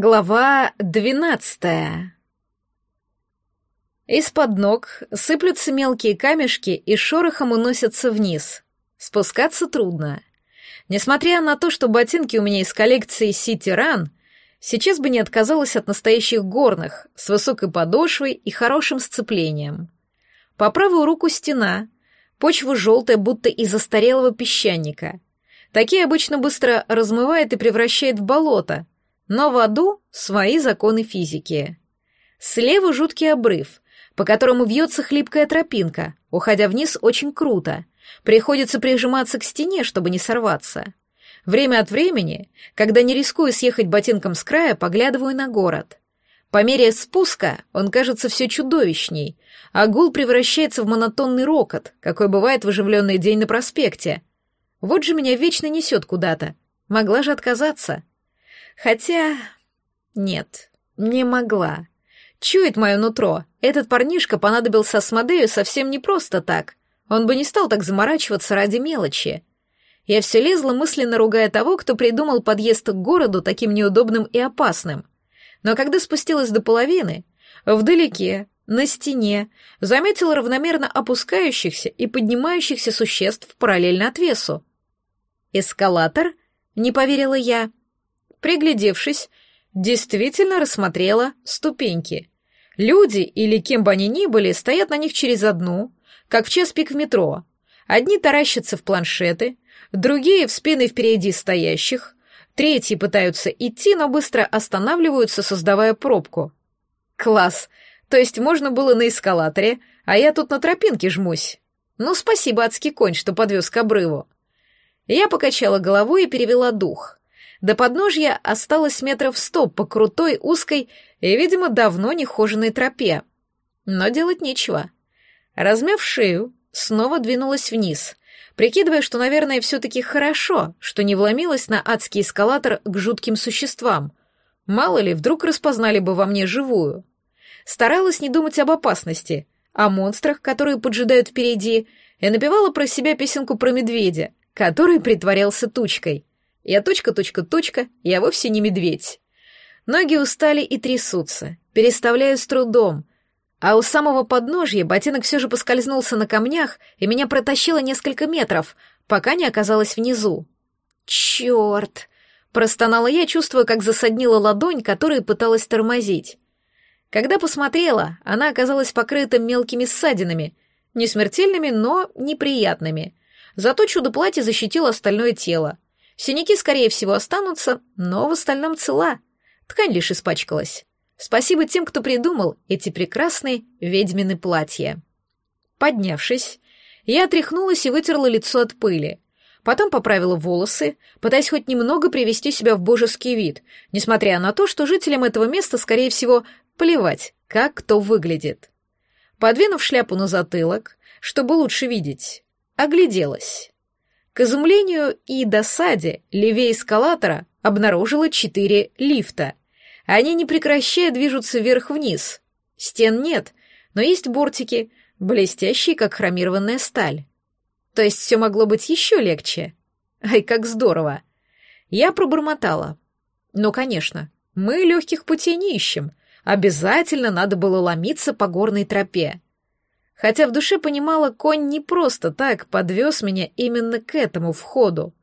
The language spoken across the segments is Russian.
Глава двенадцатая. Из-под ног сыплются мелкие камешки и шорохом уносятся вниз. Спускаться трудно. Несмотря на то, что ботинки у меня из коллекции City Run, сейчас бы не отказалась от настоящих горных, с высокой подошвой и хорошим сцеплением. По правую руку стена, почва желтая, будто из застарелого песчаника. Такие обычно быстро размывает и превращает в болото — но в аду свои законы физики. Слева жуткий обрыв, по которому вьется хлипкая тропинка, уходя вниз очень круто. Приходится прижиматься к стене, чтобы не сорваться. Время от времени, когда не рискую съехать ботинком с края, поглядываю на город. По мере спуска он кажется все чудовищней, а гул превращается в монотонный рокот, какой бывает в оживленный день на проспекте. Вот же меня вечно несет куда-то. Могла же отказаться. Хотя... Нет, не могла. Чует мое нутро. Этот парнишка понадобился Асмодею совсем не просто так. Он бы не стал так заморачиваться ради мелочи. Я все лезла, мысленно ругая того, кто придумал подъезд к городу таким неудобным и опасным. Но когда спустилась до половины, вдалеке, на стене, заметила равномерно опускающихся и поднимающихся существ параллельно отвесу. «Эскалатор?» — не поверила я приглядевшись, действительно рассмотрела ступеньки. Люди, или кем бы они ни были, стоят на них через одну, как в час пик в метро. Одни таращатся в планшеты, другие в спины впереди стоящих, третьи пытаются идти, но быстро останавливаются, создавая пробку. Класс! То есть можно было на эскалаторе, а я тут на тропинке жмусь. Ну, спасибо, адский конь, что подвез к обрыву. Я покачала головой и перевела дух. До подножья осталось метров сто по крутой, узкой и, видимо, давно не хоженой тропе. Но делать нечего. Размяв шею, снова двинулась вниз, прикидывая, что, наверное, все-таки хорошо, что не вломилась на адский эскалатор к жутким существам. Мало ли, вдруг распознали бы во мне живую. Старалась не думать об опасности, о монстрах, которые поджидают впереди, и напевала про себя песенку про медведя, который притворялся тучкой. Я точка, точка, точка, я вовсе не медведь. Ноги устали и трясутся, переставляю с трудом, а у самого подножья ботинок все же поскользнулся на камнях и меня протащило несколько метров, пока не оказалась внизу. «Черт!» — простонала я, чувствуя, как засаднила ладонь, которой пыталась тормозить. Когда посмотрела, она оказалась покрыта мелкими ссадинами, не смертельными, но неприятными. Зато чудо-платье защитило остальное тело. Синяки, скорее всего, останутся, но в остальном цела. Ткань лишь испачкалась. Спасибо тем, кто придумал эти прекрасные ведьмины платья. Поднявшись, я отряхнулась и вытерла лицо от пыли. Потом поправила волосы, пытаясь хоть немного привести себя в божеский вид, несмотря на то, что жителям этого места, скорее всего, плевать, как кто выглядит. Подвинув шляпу на затылок, чтобы лучше видеть, огляделась. К изумлению и досаде левее эскалатора обнаружила четыре лифта. Они не прекращая движутся вверх-вниз. Стен нет, но есть бортики, блестящие, как хромированная сталь. То есть все могло быть еще легче. Ай, как здорово. Я пробормотала. Ну, конечно, мы легких путей не ищем. Обязательно надо было ломиться по горной тропе хотя в душе понимала, конь не просто так подвез меня именно к этому входу.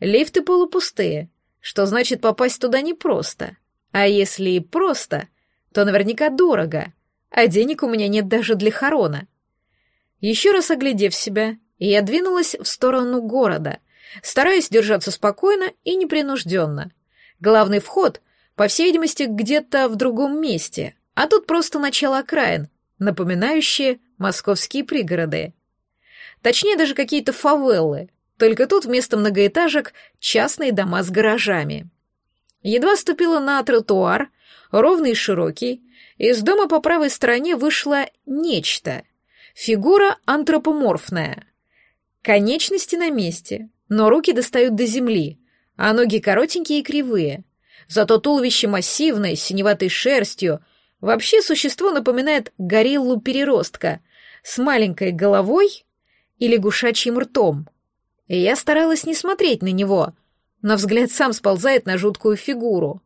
Лифты полупустые, что значит попасть туда непросто. А если и просто, то наверняка дорого, а денег у меня нет даже для хорона. Еще раз оглядев себя, я двинулась в сторону города, стараясь держаться спокойно и непринужденно. Главный вход, по всей видимости, где-то в другом месте, а тут просто начало окраин, напоминающие московские пригороды. Точнее, даже какие-то фавелы, только тут вместо многоэтажек частные дома с гаражами. Едва ступила на тротуар, ровный и широкий, из дома по правой стороне вышло нечто. Фигура антропоморфная. Конечности на месте, но руки достают до земли, а ноги коротенькие и кривые. Зато туловище массивное, с синеватой шерстью. Вообще существо напоминает гориллу-переростка, с маленькой головой и лягушачьим ртом. И я старалась не смотреть на него, но взгляд сам сползает на жуткую фигуру.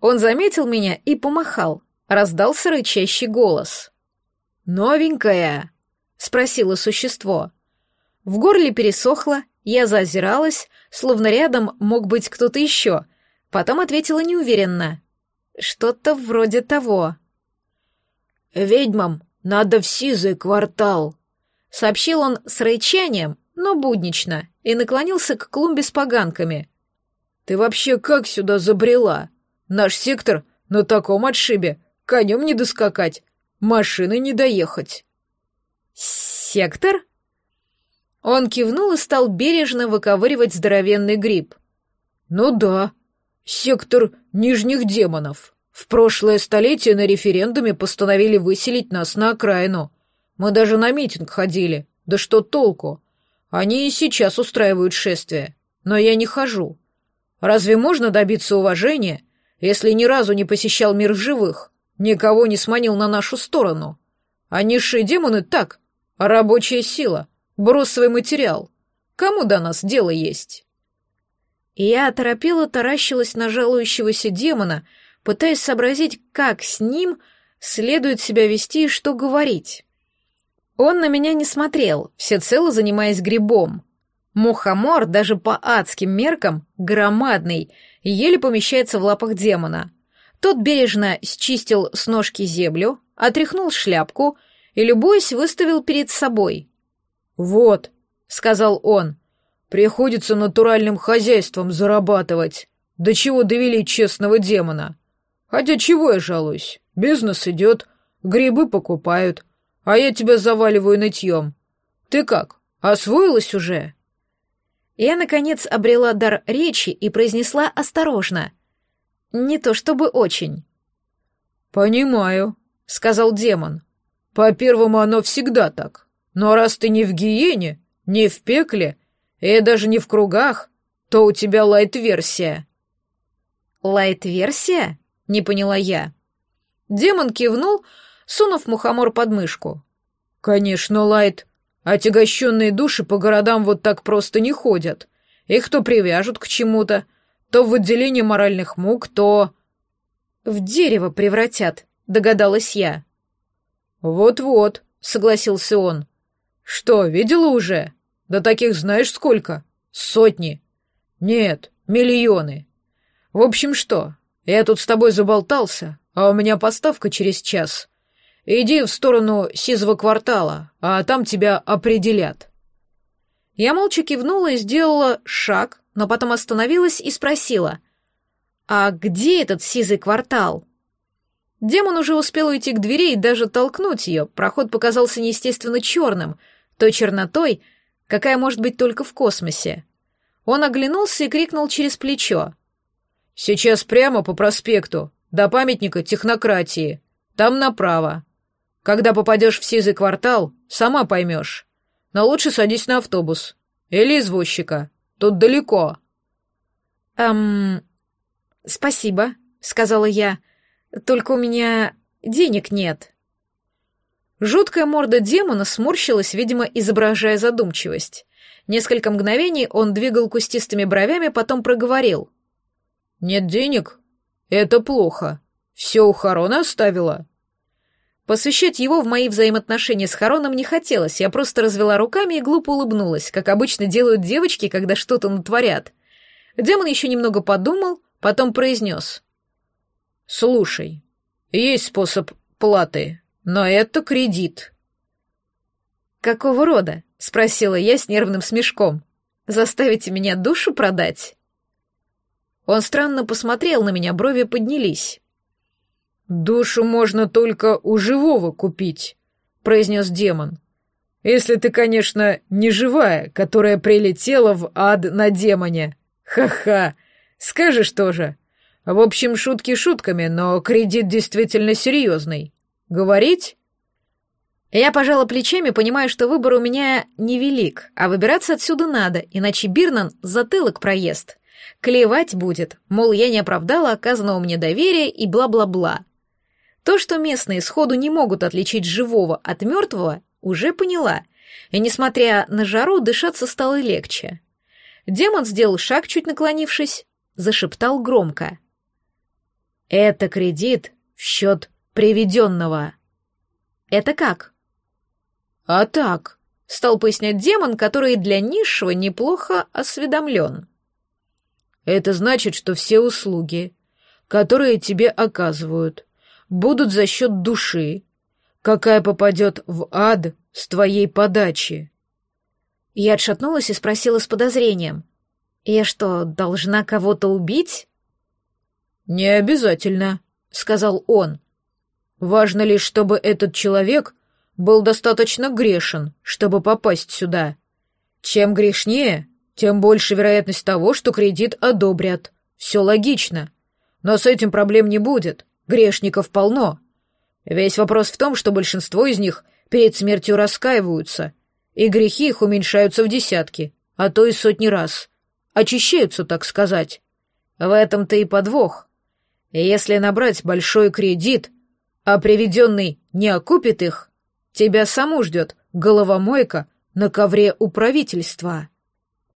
Он заметил меня и помахал. Раздался рычащий голос. «Новенькая?» — спросило существо. В горле пересохло, я заозиралась, словно рядом мог быть кто-то еще. Потом ответила неуверенно. «Что-то вроде того». «Ведьмам надо в сизый квартал», — сообщил он с рычанием, но буднично, и наклонился к клумбе с поганками. «Ты вообще как сюда забрела? Наш сектор на таком отшибе, конем не доскакать, машины не доехать». «Сектор?» Он кивнул и стал бережно выковыривать здоровенный гриб. «Ну да, сектор нижних демонов. В прошлое столетие на референдуме постановили выселить нас на окраину. Мы даже на митинг ходили. Да что толку? Они и сейчас устраивают шествие. Но я не хожу. Разве можно добиться уважения, если ни разу не посещал мир живых, никого не сманил на нашу сторону? А низшие демоны так, рабочая сила, бросовый материал. Кому до нас дело есть?» Я оторопела таращилась на жалующегося демона, пытаясь сообразить, как с ним следует себя вести и что говорить. Он на меня не смотрел, всецело занимаясь грибом. Мухомор даже по адским меркам громадный еле помещается в лапах демона. Тот бережно счистил с ножки землю, отряхнул шляпку и, любуясь, выставил перед собой. «Вот», — сказал он, — «приходится натуральным хозяйством зарабатывать. До чего довели честного демона? Хотя чего я жалуюсь? Бизнес идет, грибы покупают, а я тебя заваливаю нытьем. Ты как, освоилась уже?» Я, наконец, обрела дар речи и произнесла осторожно. Не то чтобы очень. «Понимаю», — сказал демон. «По-первому, оно всегда так. Но раз ты не в гиене, не в пекле, и даже не в кругах, то у тебя лайт-версия». «Лайт-версия?» — не поняла я. Демон кивнул, сунув мухомор под мышку. «Конечно, Лайт. Отягощенные души по городам вот так просто не ходят. Их то привяжут к чему-то, то в отделение моральных мук, то...» «В дерево превратят», — догадалась я. «Вот-вот», — согласился он. «Что, видела уже? Да таких знаешь сколько? Сотни. Нет, миллионы. В общем, что, я тут с тобой заболтался, а у меня поставка через час. Иди в сторону сизого квартала, а там тебя определят». Я молча кивнула и сделала шаг, но потом остановилась и спросила, «А где этот сизый квартал?» Демон уже успел уйти к двери и даже толкнуть ее, проход показался неестественно черным, той чернотой, какая может быть только в космосе. Он оглянулся и крикнул через плечо. «Сейчас прямо по проспекту, до памятника технократии. Там направо. Когда попадешь в сизый квартал, сама поймешь. Но лучше садись на автобус. Или извозчика. Тут далеко». «Эм... Спасибо», — сказала я. «Только у меня денег нет». Жуткая морда демона сморщилась, видимо, изображая задумчивость. Несколько мгновений он двигал кустистыми бровями, потом проговорил. «Нет денег? Это плохо. Все у Харона оставила?» Посвящать его в мои взаимоотношения с Хароном не хотелось, я просто развела руками и глупо улыбнулась, как обычно делают девочки, когда что-то натворят. Демон еще немного подумал, потом произнес. «Слушай, есть способ платы. Но это кредит. Какого рода? спросила я с нервным смешком. Заставите меня душу продать? Он странно посмотрел на меня, брови поднялись. Душу можно только у живого купить, произнес демон. Если ты, конечно, не живая, которая прилетела в ад на демоне. Ха-ха. Скажешь тоже. В общем, шутки шутками, но кредит действительно серьезный. Говорить? Я пожала плечами, понимая, что выбор у меня невелик, а выбираться отсюда надо, иначе Бирнан затылок проест. Клевать будет, мол, я не оправдала оказанного мне доверия и бла-бла-бла. То, что местные сходу не могут отличить живого от мертвого, уже поняла, и, несмотря на жару, дышаться стало легче. Демон сделал шаг, чуть наклонившись, зашептал громко. Это кредит в счет приведенного. Это как? А так, стал пояснять демон, который для низшего неплохо осведомлен. Это значит, что все услуги, которые тебе оказывают, будут за счет души, какая попадет в ад с твоей подачи. Я отшатнулась и спросила с подозрением. «Я что, должна кого-то убить?» «Не обязательно», — сказал он. «Важно лишь, чтобы этот человек был достаточно грешен, чтобы попасть сюда. Чем грешнее, тем больше вероятность того, что кредит одобрят. Все логично. Но с этим проблем не будет. Грешников полно. Весь вопрос в том, что большинство из них перед смертью раскаиваются, и грехи их уменьшаются в десятки, а то и сотни раз. Очищаются, так сказать. В этом-то и подвох. Если набрать большой кредит, а приведенный не окупит их, тебя саму ждет головомойка на ковре у правительства.